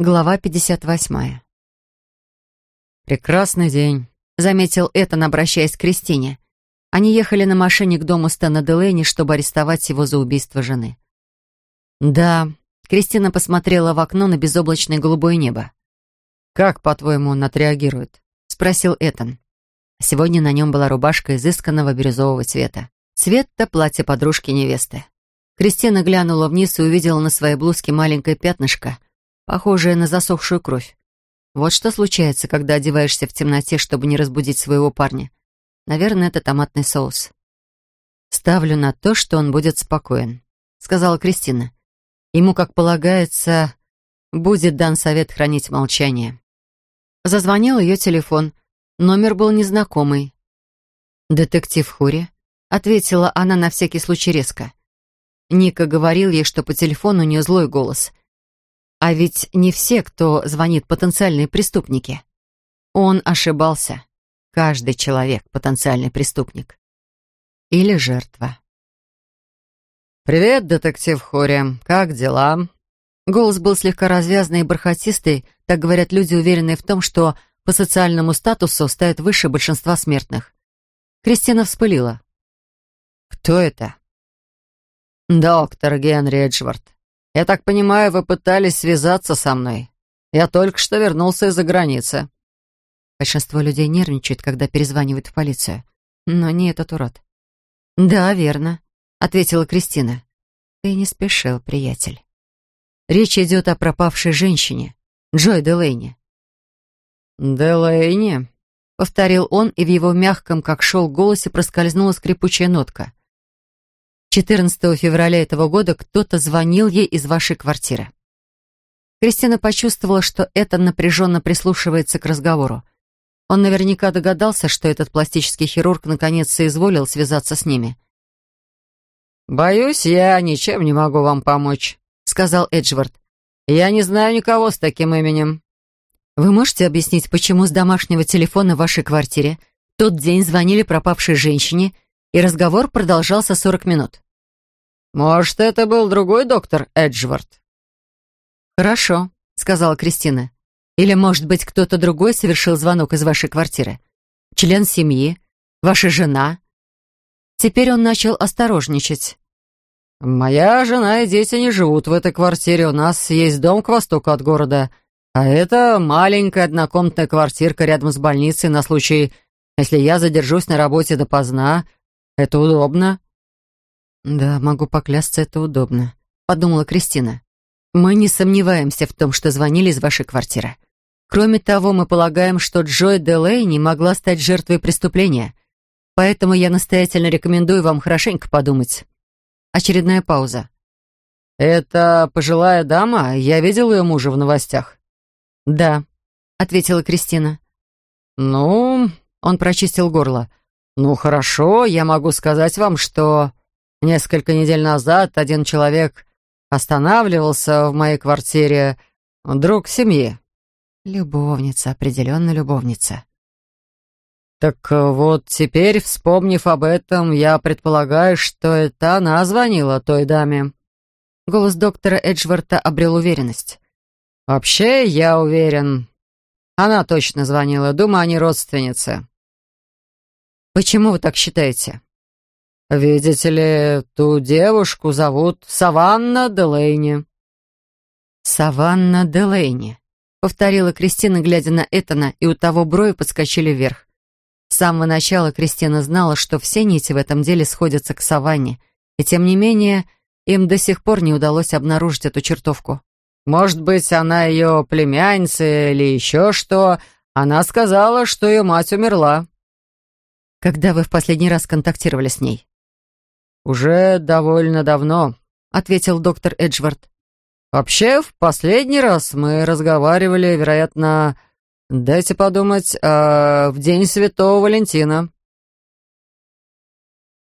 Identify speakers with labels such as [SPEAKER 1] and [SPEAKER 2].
[SPEAKER 1] Глава 58.
[SPEAKER 2] «Прекрасный день», —
[SPEAKER 1] заметил Этан, обращаясь к Кристине. Они ехали на машине к дому Стэна Делейни, чтобы арестовать его за убийство жены. «Да», — Кристина посмотрела в окно на безоблачное голубое небо.
[SPEAKER 2] «Как, по-твоему, он отреагирует?»
[SPEAKER 1] — спросил Этан. Сегодня на нем была рубашка изысканного бирюзового цвета. Цвет-то платье подружки невесты. Кристина глянула вниз и увидела на своей блузке маленькое пятнышко — похожее на засохшую кровь. Вот что случается, когда одеваешься в темноте, чтобы не разбудить своего парня. Наверное, это томатный соус. «Ставлю на то, что он будет спокоен», — сказала Кристина. «Ему, как полагается, будет дан совет хранить молчание». Зазвонил ее телефон. Номер был незнакомый. «Детектив Хури», — ответила она на всякий случай резко. Ника говорил ей, что по телефону у нее злой голос, а ведь не все, кто звонит, потенциальные преступники. Он ошибался. Каждый человек — потенциальный преступник. Или жертва.
[SPEAKER 2] «Привет, детектив Хори. Как дела?»
[SPEAKER 1] Голос был слегка развязанный и бархатистый, так говорят люди, уверенные в том, что по социальному статусу стоят выше большинства смертных. Кристина вспылила.
[SPEAKER 2] «Кто это?» «Доктор Генри Эджвард. Я так понимаю, вы пытались связаться со мной. Я только что вернулся из-за границы».
[SPEAKER 1] Большинство людей нервничают, когда перезванивают в полицию. Но не этот урод. «Да, верно», — ответила Кристина. «Ты не спешил, приятель. Речь идет о пропавшей женщине, Джой Делейни».
[SPEAKER 2] «Делейни?»
[SPEAKER 1] — повторил он, и в его мягком, как шел, голосе проскользнула скрипучая нотка. 14 февраля этого года кто-то звонил ей из вашей квартиры. Кристина почувствовала, что это напряженно прислушивается к разговору. Он наверняка догадался, что этот пластический хирург наконец соизволил связаться с ними.
[SPEAKER 2] «Боюсь, я ничем не могу вам помочь», — сказал Эджвард. «Я не знаю никого с таким именем».
[SPEAKER 1] «Вы можете объяснить, почему с домашнего телефона в вашей квартире тот день звонили пропавшей женщине и разговор продолжался 40 минут.
[SPEAKER 2] «Может, это был другой доктор Эджвард?»
[SPEAKER 1] «Хорошо», — сказала Кристина. «Или, может быть, кто-то другой совершил звонок из вашей квартиры? Член семьи? Ваша жена?» Теперь он начал осторожничать.
[SPEAKER 2] «Моя жена и дети не живут в этой квартире. У нас есть дом к востоку от города, а это маленькая однокомнатная квартирка рядом с больницей на случай, если я задержусь на работе допоздна это удобно».
[SPEAKER 1] «Да, могу поклясться, это удобно», — подумала Кристина. «Мы не сомневаемся в том, что звонили из вашей квартиры. Кроме того, мы полагаем, что Джой Делейни могла стать жертвой преступления. Поэтому я настоятельно рекомендую вам хорошенько подумать». Очередная пауза.
[SPEAKER 2] «Это пожилая дама? Я видел ее мужа в новостях».
[SPEAKER 1] «Да», — ответила Кристина.
[SPEAKER 2] «Ну...» — он прочистил горло. «Ну хорошо, я могу сказать вам, что несколько недель назад один человек останавливался в моей квартире, друг семьи».
[SPEAKER 1] «Любовница, определенно любовница».
[SPEAKER 2] «Так вот теперь, вспомнив об этом, я предполагаю, что это она звонила той даме».
[SPEAKER 1] Голос доктора Эджворта обрел уверенность.
[SPEAKER 2] «Вообще, я уверен. Она точно звонила. Думаю, они родственницы».
[SPEAKER 1] «Почему вы так считаете?»
[SPEAKER 2] «Видите ли, ту девушку зовут Саванна Делейни».
[SPEAKER 1] «Саванна Делейни», — повторила Кристина, глядя на Этана, и у того брови подскочили вверх. С самого начала Кристина знала, что все нити в этом деле сходятся к Саванне, и тем не менее им до сих пор не удалось обнаружить эту чертовку.
[SPEAKER 2] «Может быть, она ее племянница или еще что? Она сказала, что ее мать умерла».
[SPEAKER 1] Когда вы в последний раз контактировали с ней?
[SPEAKER 2] Уже довольно давно, ответил доктор Эджвард. Вообще, в последний раз мы разговаривали, вероятно, дайте подумать, э, в день Святого Валентина.